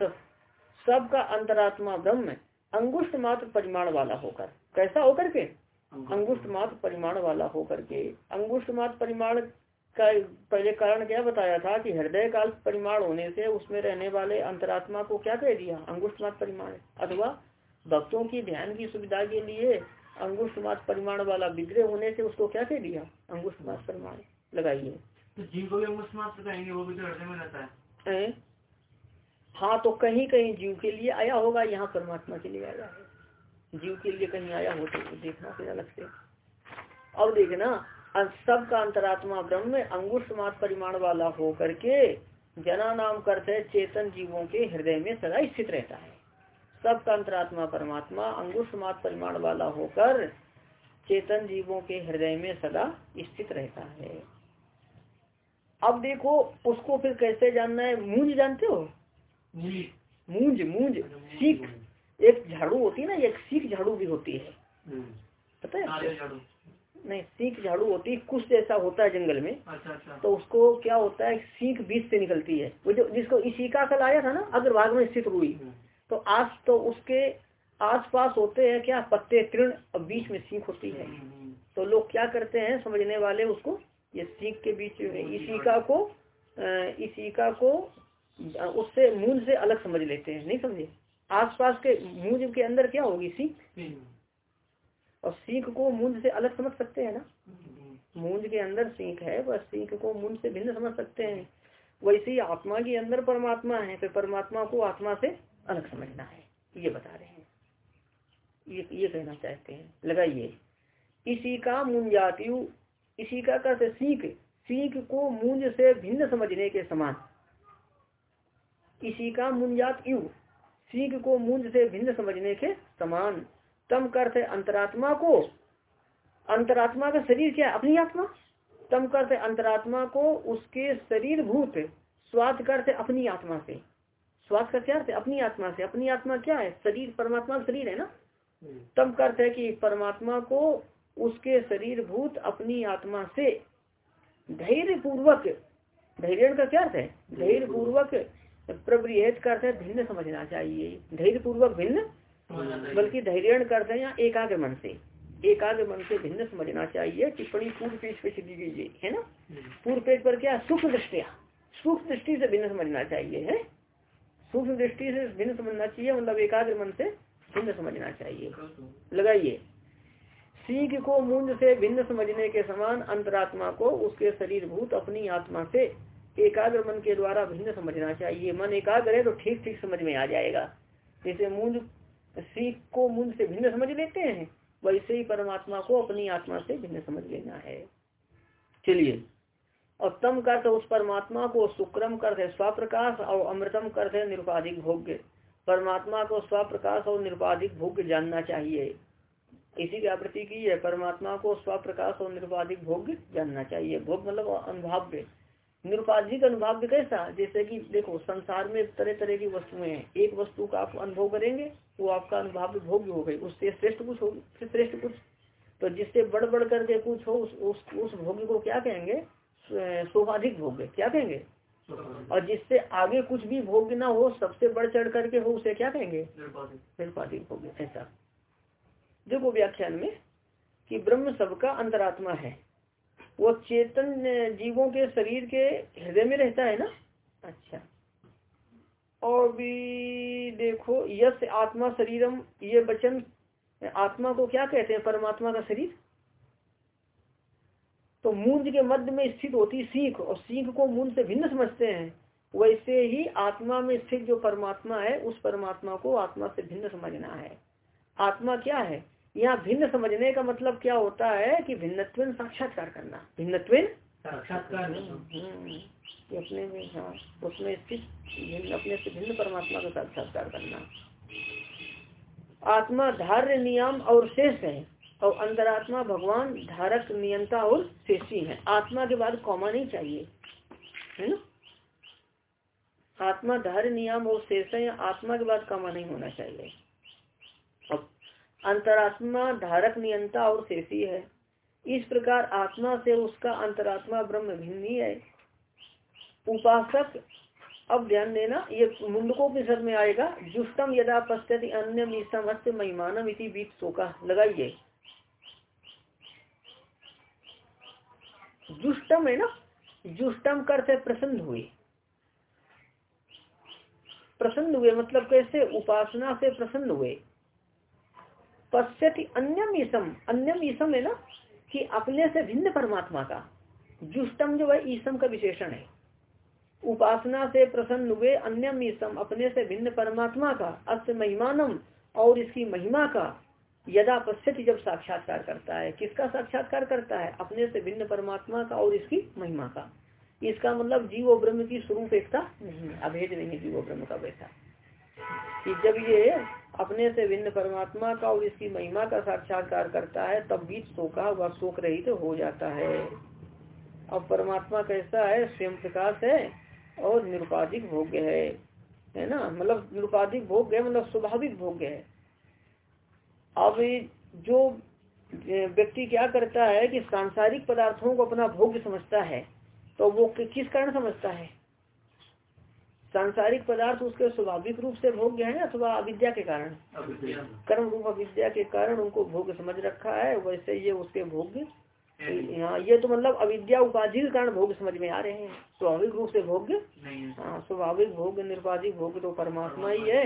सब सबका अंतरात्मा ब्रह्म अंगुष्ठ मात्र परिमाण वाला होकर। कैसा होकर के? अंगुष्ठ मात्र परिमाण वाला होकर के। अंगुष्ठ मात्र परिमाण का पहले कारण क्या बताया था कि हृदय काल परिमाण होने से उसमें रहने वाले अंतरात्मा को क्या कह दिया? अंगुष्ठ मात्र परिमाण। अथवा भक्तों की ध्यान की सुविधा के लिए अंगुष्ठ मात्र परिमाण वाला विग्रह होने से उसको क्या कह दिया? अंगुष्ठ मात्र परिमाण। लगाइए। तो जीव को भी अंगुष्ठ मात्र कहेंगे वो भी तो हृदय में रहता है? हैं? तो कहीं कहीं जीव के लिए आया होगा, यहाँ परमात्मा के लिए आया है। जीव के लिए कहीं आया हो तो देखना फिर अलग से। अब देखना सबका अंतरात्मा ब्रह्म अंगुष्ठ मात परिमाण वाला हो करके जना नाम करते चेतन जीवों के हृदय में सदा स्थित रहता है। सबका अंतरात्मा परमात्मा अंगुष्ठ मात परिमाण वाला होकर चेतन जीवों के हृदय में सदा स्थित रहता है। अब देखो, उसको फिर कैसे जानना है? मूंज जानते हो? मूंज मूंज। सीख। एक झाड़ू होती है ना एक सीख झाड़ू भी होती है। पता है? नहीं सीख झाड़ू होती है कुछ जैसा होता है जंगल में अच्छा अच्छा। तो उसको क्या होता है सीख बीच से निकलती है। वो जो जिसको इशिका कल आया था ना अग्रभाग में स्थित हुई। तो आज तो उसके आसपास होते हैं क्या पत्ते तृण और बीच में सीख होती है। तो लोग क्या करते हैं समझने वाले उसको ये सीख के बीच में इशिका को इशिका को उससे मूंज से अलग समझ लेते हैं नहीं समझे? आसपास के मूंज के अंदर क्या होगी? सीख? और सीख को मूंज से अलग समझ सकते हैं ना? मूंज के अंदर सीख है वह सीख को मूंज से भिन्न समझ सकते हैं। वैसे ही आत्मा के अंदर परमात्मा है फिर परमात्मा को आत्मा से अलग समझना है। ये बता रहे हैं। ये ये कहना चाहते हैं। लगाइए। इसी का मुंजातियु इसी का कहते सीख। सीख को मूंज से भिन्न समझने के समान। इसी का मुंजात यु सीख को मुंज से भिन्न समझने के समान। तम करते अंतरात्मा को। अंतरात्मा का शरीर क्या है? अपनी आत्मा। तम करते अंतरात्मा को उसके शरीर भूत। स्वाद करते अपनी आत्मा से। स्वाद का क्या है अपनी आत्मा से। अपनी आत्मा क्या है? शरीर परमात्मा का शरीर है ना? तम करते कि परमात्मा को उसके शरीर भूत अपनी आत्मा से। धैर्य पूर्वक धैर्य का क्या अर्थ है? धैर्य पूर्वक प्रवृहत करते हैं भिन्न समझना चाहिए। धैर्य पूर्वक भिन्न बल्कि धैर्य करते हैं एकाग्र मन से। एकाग्र मन से भिन्न समझना चाहिए। टिप्पणी पूर्व पेज पे दी गई है ना? पूर्व पेज पर क्या? सूक्ष्म दृष्टिया। सूक्ष्म दृष्टि से भिन्न समझना चाहिए है? सूक्ष्म दृष्टि से भिन्न समझना चाहिए मतलब एकाग्र मन से भिन्न समझना चाहिए। लगाइए। सीख को मूंद से भिन्न समझने के समान अंतरात्मा को उसके शरीर भूत अपनी आत्मा से एकाग्र मन के द्वारा भिन्न समझना चाहिए। मन एकाग्र है तो ठीक ठीक समझ में आ जाएगा। जैसे मूंज सीख को मूंज से भिन्न समझ लेते हैं, वैसे ही परमात्मा को अपनी आत्मा से भिन्न समझ लेना है। चलिए, और तम करते उस परमात्मा को, सुक्रम करते स्वप्रकाश, और अमृतम करते निरुपाधिक भोग्य। परमात्मा को स्वप्रकाश और निरुपाधिक भोग्य जानना चाहिए। इसी की आवृत्ति की है, परमात्मा को स्वप्रकाश और निरुपाधिक भोग्य जानना चाहिए। भोग मतलब अनुभाव्य। निरुपाधिक अनुभाव्य कैसा? जैसे कि देखो संसार में तरह तरह की वस्तुएँ हैं। एक वस्तु का आप अनुभव करेंगे वो आपका अनुभाव्य भोग्य हो गई। उससे श्रेष्ठ कुछ होगी फिर श्रेष्ठ कुछ। तो जिससे बढ़ बढ़ करके कुछ हो उस उस, उस भोग्य को क्या कहेंगे? स्वाभाविक भोग्य। क्या कहेंगे? और जिससे आगे कुछ भी भोग्य ना हो सबसे बढ़ चढ़ करके हो उसे क्या कहेंगे? निरुपाधिक भोग्य। ऐसा। देखो व्याख्यान में कि ब्रह्म सबका अंतरात्मा है। वो चेतन जीवों के शरीर के हृदय में रहता है ना? अच्छा। और भी देखो यश आत्मा शरीरम ये वचन आत्मा को क्या कहते हैं? परमात्मा का शरीर? तो मूंज के मध्य में स्थित होती सीख और सीख को मूंज से भिन्न समझते हैं। वैसे ही आत्मा में स्थित जो परमात्मा है उस परमात्मा को आत्मा से भिन्न समझना है। आत्मा क्या है? यहाँ भिन्न समझने का मतलब क्या होता है कि भिन्नत्व साक्षात्कार करना। भिन्नत्व साक्षात्कार हम्म, अपने में हाँ उसमें स्थित अपने से भिन्न परमात्मा का साक्षात्कार करना। आत्मा धार्य नियम और शेष है और अंतरात्मा भगवान धारक नियंता और शेषी है। आत्मा के बाद कौमा नहीं चाहिए है ना? आत्मा धार्य नियम और शेष है आत्मा के बाद कौमा नहीं होना चाहिए। अंतरात्मा धारक नियंता और शेषी है। इस प्रकार आत्मा से उसका अंतरात्मा ब्रह्म भिन्न ही है। उपासक, अब ध्यान देना, ये मुंडकोपनिषद में आएगा। जुष्टम यदा पश्यति अन्य महिमानम इति बीत शोका। लगाइए। जुष्टम है ना? जुष्टम कर से प्रसन्न हुए। प्रसन्न हुए मतलब कैसे? उपासना से प्रसन्न हुए। पश्यति अन्यम ईसम अन्यम ईसम है ना? कि अपने से भिन्न परमात्मा का। जुष्टम जो है ईसम का विशेषण है। उपासना से प्रसन्न हुए अन्यम ईसम अपने से भिन्न परमात्मा का अस्त महिमानम और इसकी महिमा का, यदा पश्यति जब साक्षात्कार करता है। किसका साक्षात्कार करता है? अपने से भिन्न परमात्मा का और इसकी महिमा का। इसका मतलब जीव ब्रह्म की स्वरूप एकता नहीं अभेद नहीं जीव ब्रह्म का वैसा। कि जब ये अपने से भिन्न परमात्मा का और इसकी महिमा का साक्षात्कार करता है, तब बीच शोका व शोक रहित हो जाता है। अब परमात्मा कैसा है? स्वयं प्रकाश है और निरुपाधिक भोग्य है। है ना? मतलब निरुपाधिक भोग्य है मतलब स्वाभाविक भोग्य है। अब जो व्यक्ति क्या करता है कि सांसारिक पदार्थों को अपना भोग्य समझता है तो वो किस कारण समझता है? सांसारिक पदार्थ उसके स्वाभाविक रूप से भोग्य है अथवा अविद्या के कारण? कर्म रूप अविद्या के कारण उनको भोग समझ रखा है वैसे ये उसके भोग्य यहाँ ये तो मतलब अविद्या उपाधि के कारण भोग समझ में आ रहे हैं। स्वाभाविक रूप से भोग्य हाँ स्वाभाविक भोग निर्वाधिक भोग तो परमात्मा ही है।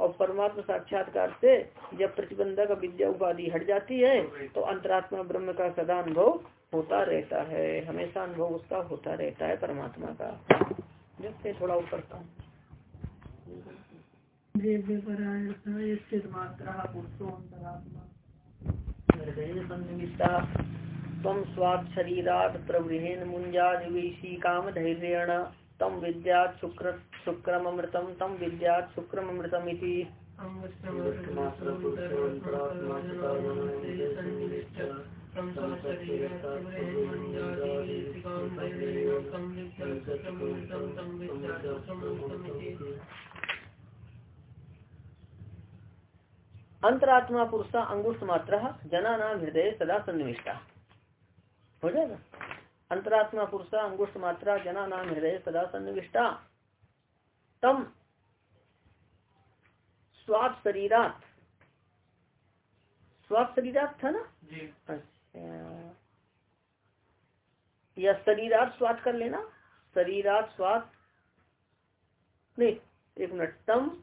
और परमात्मा साक्षात्कार से जब प्रतिबंधक विद्या उपाधि हट जाती है तो अंतरात्मा ब्रह्म का सदा अनुभव होता रहता है। हमेशा अनुभव उसका होता रहता है परमात्मा का। जिससे थोड़ा ऊपर का तम स्वाद शरीरात प्रवृहेन मुंजाद काम धैर्यण तम विद्या शुक्र शुक्रमृतम तम शुक्रमृतम अंतरात्मा पुरुषा अंगुष्ठ मात्र जना नाम हृदय सदा सन्निविष्टा। हो जाएगा? अंतरात्मा पुरुषा अंगुष्ठ मात्रा जना नाम हृदय सदा सन्निविष्टा। तम स्वाप शरीरात। स्वाप शरीरात था ना? अच्छा। या शरीरात स्वाद कर लेना। शरीरात स्वाद। नहीं, एक मिनट, तम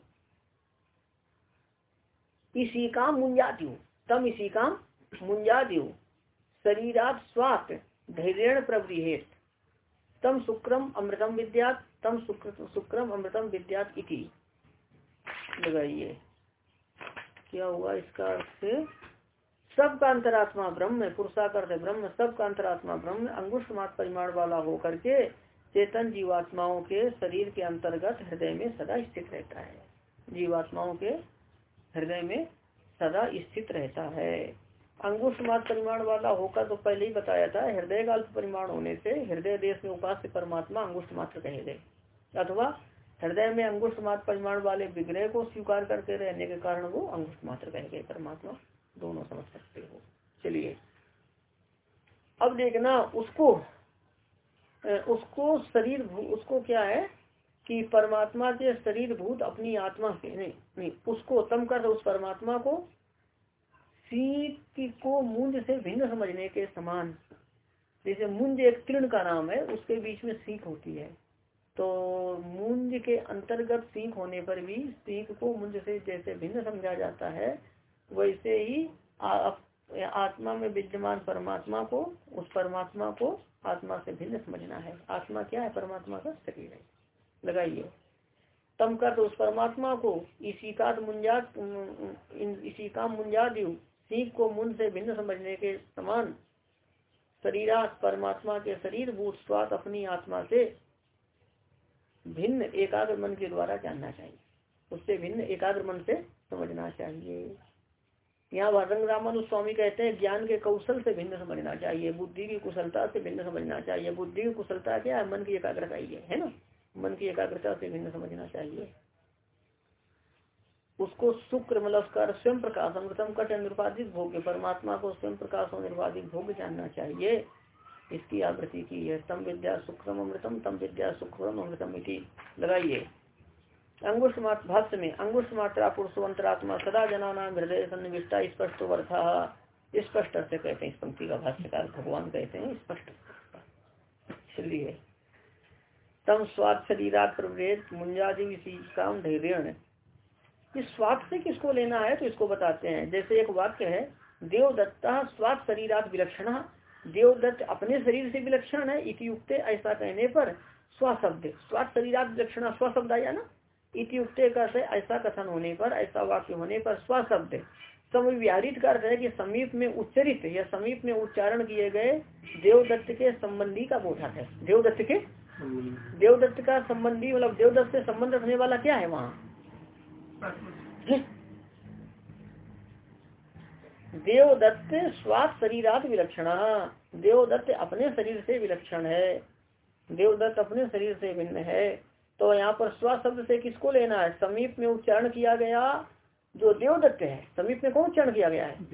इसी का मुंजाती हूँ। तम इसी का मुंजाती हूँ। शरीरात स्वात धैर्य प्रवृहेत। तम शुक्रम अमृतम विद्यात, तम शुक्र, शुक्रम अमृतम विद्यात इति। लगाइए। क्या हुआ इसका अर्थ? सबका अंतरात्मा ब्रह्म पुरुषाकर ब्रह्म, सबका अंतरात्मा ब्रह्म, अंगुष्ठ मात परिमाण वाला होकर के चेतन जीवात्माओं के शरीर के अंतर्गत हृदय में सदा स्थित रहता है। जीवात्माओं के हृदय में सदा स्थित रहता है। अंगुष्ठ मात परिमाण वाला होकर तो पहले ही बताया था हृदय का अल्प परिमाण होने से हृदय देश में उपास्य परमात्मा अंगुष्ठ मात्र कहे गए। अथवा हृदय में अंगुष्ठ मात्र परिमाण वाले विग्रह को स्वीकार करते रहने के कारण वो अंगुष्ठ मात्र कहे गए परमात्मा। दोनों समझ सकते हो। चलिए। अब देखना उसको उसको शरीर उसको क्या है कि परमात्मा के शरीर भूत अपनी आत्मा से नहीं नहीं, उसको तम कर उस परमात्मा को सीख को मूंज से भिन्न समझने के समान। जैसे मुंज एक तृण का नाम है, उसके बीच में सीख होती है। तो मुंज के अंतर्गत सीख होने पर भी सीख को मुंज से जैसे भिन्न समझा जाता है वैसे ही आ, आत्मा में विद्यमान परमात्मा को उस परमात्मा को आत्मा से भिन्न समझना है। आत्मा क्या है? परमात्मा का शरीर है। लगाइए। तम कर तो उस परमात्मा को। इसी का मुंजात इसी का मुंजाद सीख को मुन से भिन्न समझने के समान शरीरात परमात्मा के शरीर भूत स्वात अपनी आत्मा से भिन्न एकाग्र मन के द्वारा जानना चाहिए। उससे भिन्न एकाग्र मन से समझना चाहिए। यहाँ रामानु स्वामी कहते हैं, ज्ञान के कौशल से भिन्न समझना चाहिए, बुद्धि की कुशलता से भिन्न समझना चाहिए। बुद्धि की कुशलता क्या है? मन की एकाग्रता ही है ना? मन की एकाग्रता से भिन्न समझना चाहिए। उसको शुक्र मतलब स्वयं प्रकाश, अमृतम कट निर्वाधित भोग्य, परमात्मा को स्वयं प्रकाश और निर्वाधित भोग्य जानना चाहिए। इसकी आवृत्ति की है, तम विद्या शुक्रम अमृतम, तम विद्या शुक्रम अमृतम लगाइए। अंगुष्ठ भाष्य में अंगुष्ठ मात्रा पुरुष अंतरात्मा सदा जना नाम हृदय सन्निविष्टा स्पष्ट वर्था स्पष्ट अर्थ कहते हैं इस पंक्ति का भाष्यकार, भगवान कहते हैं स्पष्ट। चलिए तम स्वाद शरीरात प्रवृत मुंजादि इसी काम धैर्य इस स्वाद से किसको लेना है तो इसको बताते हैं। जैसे एक वाक्य है, देवदत्ता स्वाद शरीरात विलक्षण, देवदत्त अपने शरीर से विलक्षण है इतियुक्त ऐसा कहने पर स्वशब्द स्वाद शरीरात विलक्षण, स्वशब्द आया ना? इतियुक्त का से ऐसा कथन होने पर ऐसा वाक्य होने पर स्वशब्द समव्याहृत का अर्थ है कि समीप में उच्चरित या समीप में उच्चारण किए गए देवदत्त के संबंधी का बोधक है। देवदत्त के? देवदत्त का संबंधी मतलब देवदत्त से संबंध रखने वाला क्या है वहाँ? देवदत्त स्वाद शरीरात विलक्षण। देवदत्त अपने शरीर से विलक्षण है। देवदत्त अपने शरीर से भिन्न है। तो यहाँ पर स्व शब्द से किसको लेना है? समीप में उच्चारण किया गया जो देवदत्त है। समीप में कौन उच्चारण किया गया है?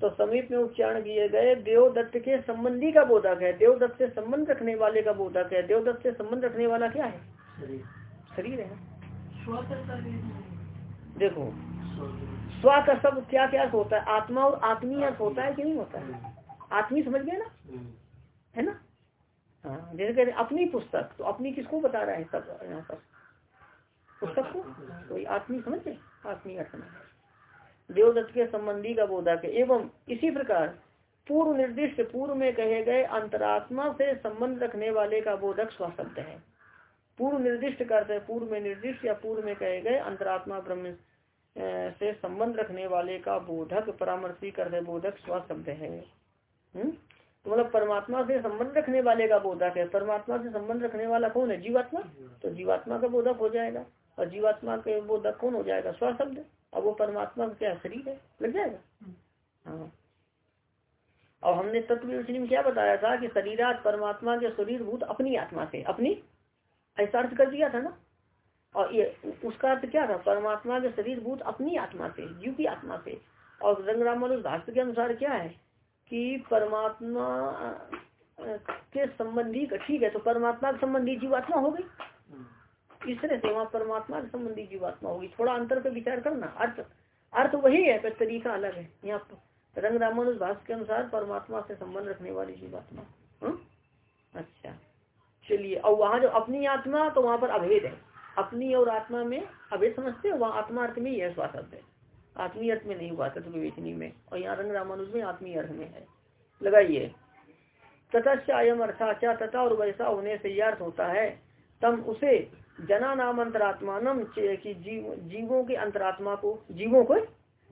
तो समीप में उच्चारण किए गए देवदत्त के संबंधी का बोधक है। देवदत्त से संबंध रखने वाले का बोधक है। देवदत्त से संबंध रखने वाला क्या है? शरीर। है। देखो स्व का शब्द क्या क्या होता है? आत्मा और आत्मीय अर्थ होता है कि नहीं होता है? आत्मी समझ गए ना? है ना? हाँ जैसे कहते अपनी पुस्तक तो अपनी किसको बता रहा है सब यहाँ पर? पुस्तक को? तो आत्मी समझ आत्मी अर्थ देवदत्त के संबंधी का बोधक है एवं इसी प्रकार पूर्व निर्दिष्ट पूर्व में कहे गए अंतरात्मा से संबंध रखने वाले का बोधक स्वशब्द है। पूर्व निर्दिष्ट करते हैं पूर्व में निर्दिष्ट या पूर्व में कहे गए अंतरात्मा ब्रह्म से संबंध रखने वाले का बोधक परामर्शी करते बोधक स्व शब्द है। हम्म? मतलब परमात्मा से संबंध रखने वाले का बोधक है। परमात्मा से संबंध रखने वाला कौन है? जीवात्मा। तो जीवात्मा का बोधक हो जाएगा। और जीवात्मा के बोधक कौन हो जाएगा? स्व शब्द। अब वो परमात्मा का क्या शरीर है? लग जाएगा? हाँ। और हमने तत्व में क्या बताया था कि शरीरात परमात्मा के शरीर भूत अपनी आत्मा से, अपनी ऐसा अर्थ कर दिया था ना? और ये उसका अर्थ क्या था? परमात्मा के शरीर भूत अपनी आत्मा से जीव की आत्मा से। और रंगरामानुष भाष्य के अनुसार क्या है? कि परमात्मा के संबंधी ठीक है तो परमात्मा के संबंधी जीवात्मा हो गई। इस तरह से वहाँ परमात्मा के संबंधी जीवात्मा होगी। थोड़ा अंतर पे विचार करना। अर्थ अर्थ वही है पर तरीका अलग है। यहाँ रंग रामानुज भाष के अनुसार परमात्मा से संबंध रखने वाली जीवात्मा। अच्छा। चलिए और वहाँ जो अपनी आत्मा तो वहाँ पर अभेद है। अपनी और आत्मा में अभेद समझते हो वहाँ आत्मा अर्थ में ही है स्वाशब्द है। आत्मीय अर्थ में नहीं हुआ तत्व विवेचनी में, और यहाँ रंग रामानुज में आत्मीय अर्थ में है। लगाइए। तथा अर्थाचा तथा और वैसा होने से यह अर्थ होता है, तम उसे जना नाम अंतरात्मान की जीव, जीवों के अंतरात्मा को, जीवों को,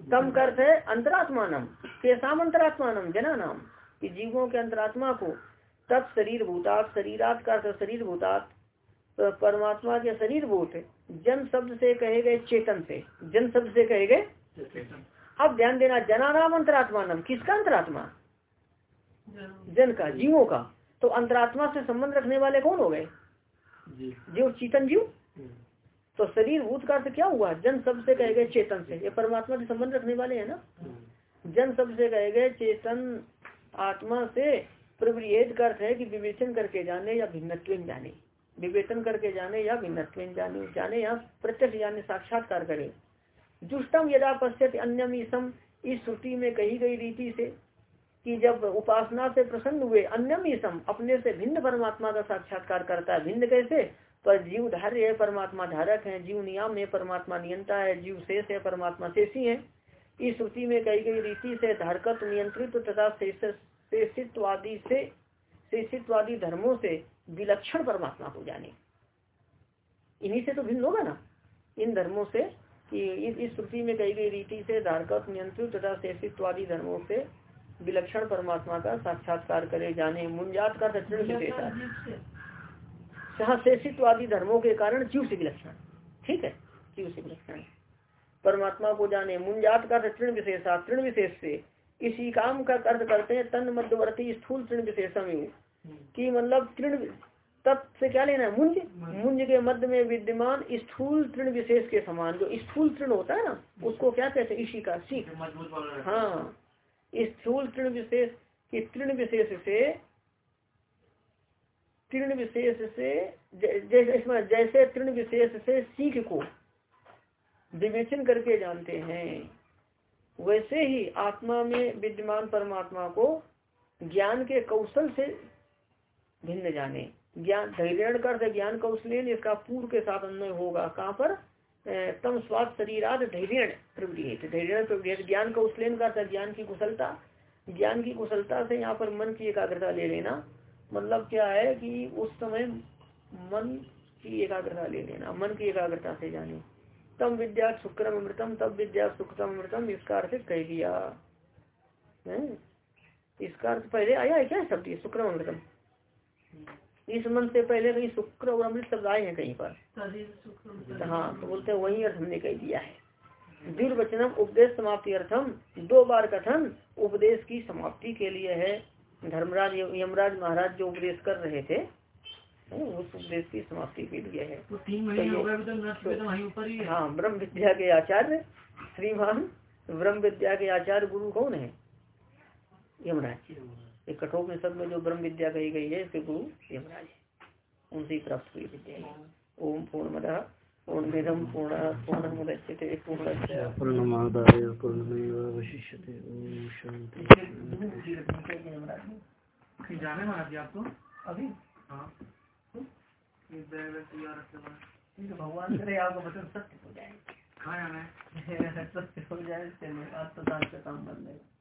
तम अर्थ है अंतरात्मानम केसाम अंतरात्मानम जना नाम कि जीवों के अंतरात्मा को, तत् शरीर भूतात, शरीरात शरीर भूतात परमात्मा के शरीर भूत, जन शब्द से कहे गए चेतन से, जन शब्द से कहे गए अब ध्यान देना जना नाम अंतरात्मानम किसका अंतरात्मा? जन का जीवों का। तो अंतरात्मा से संबंध रखने वाले कौन हो गए? जीव चेतन जीव? तो शरीर भूत का अर्थ क्या हुआ? जन शब्द से कहे गए चेतन से। ये परमात्मा से संबंध रखने वाले है ना? जन शब्द से कहे गए चेतन आत्मा से प्रवृत्त का अर्थ है कि विवेचन करके जाने या भिन्नत्व जाने। विवेचन करके जाने या भिन्नत्व जाने जाने या प्रत्यक्ष जाने साक्षात्कार करे। जुष्टम यदा पश्यत अन्यम ईसम इस श्रुति में कही गई रीति से कि जब उपासना से प्रसन्न हुए अन्यम ईसम अपने से भिन्न परमात्मा का साक्षात्कार करता है, भिन्न कैसे? पर जीव धार्य है, परमात्मा धारक है, जीव नियम है, परमात्मा नियंता है, जीव शेष है, परमात्मा शेषी है। इस श्रुति में कही गई रीति से धारकत्व नियंत्रित तथा शेषित्वादी से शेषित्वादी धर्मों से विलक्षण परमात्मा को जाने। इन्हीं से तो भिन्न होगा ना? इन धर्मों से कि इस श्रुति में कही गई रीति से धारकत्व नियंत्रित तथा शेषित्वादी धर्मों से विलक्षण परमात्मा का साक्षात्कार करे जाने मुंजात का दक्षिण विशेषा जहाँ शेषित्वादी धर्मों के कारण जीव से विलक्षण ठीक है? जीव से विलक्षण परमात्मा को जाने मुंजात का तृण विशेषा तृण विशेष से। इसी काम का अर्थ करते हैं तन मध्यवर्ती स्थूल तृण विशेषम की मतलब तृण तत्व से क्या लेना है? मुंज? मुंज के मध्य में विद्यमान स्थूल तृण विशेष के समान जो स्थूल तृण होता है ना उसको क्या कहते हैं? इसी का सी हाँ। स्थूल तृण विशेष की तृण विशेष से तृण विशेष से जैसे जैसे तृण विशेष से सीख को विवेचन करके जानते हैं वैसे ही आत्मा में विद्यमान परमात्मा को ज्ञान के कौशल से भिन्न जाने। ज्ञान धैर्य कर ज्ञान कौशल इसका पूर्व के साथ अन्वय होगा। कहाँ पर? तम स्वाद शरीराद धैर्य प्रवृत्ति धैर्य प्रवृत्ति ज्ञान कौशल का ज्ञान की कुशलता। ज्ञान की कुशलता से यहाँ पर मन की एकाग्रता ले लेना। मतलब क्या है कि उस समय मन की एकाग्रता ले लेना, मन की एकाग्रता से जाने। तम विद्या शुक्रम अमृतम, तब विद्या सुखतम अमृतम, इसका अर्थ कह दिया। है? इसका अर्थ पहले आया है क्या शब्द शुक्रम अमृतम। इस मन से पहले कहीं शुक्र और अमृत शब्द आए हैं कहीं पर। हाँ तो बोलते हैं वही अर्थ हमने कह दिया है। दुर्वचनम उपदेश समाप्ति अर्थम दो बार कथन उपदेश की समाप्ति के लिए है। धर्मराज यमराज महाराज जो उपदेश कर रहे थे उस उपदेश की समाप्ति के लिए है। तो हो तो तो ही ब्रह्म विद्या के आचार्य श्रीमान ब्रह्म विद्या के आचार्य गुरु कौन है? यमराज। कठोपनिषद में जो ब्रह्म विद्या कही गई है इसके गुरु यमराज उनसे ही प्राप्त हुई विद्या ओम पूर्ण पूर्णमिदम पूर्ण पूर्ण मुदच्यते पूर्णस्य पूर्णमादाय पूर्णमेवावशिष्यते ओम शांति कहीं जाने महाराज जी आपको अभी हाँ भगवान करे आपको वचन सत्य हो जाए। कहाँ जाना है? सत्य हो जाए आज तो दान का काम बन जाएगा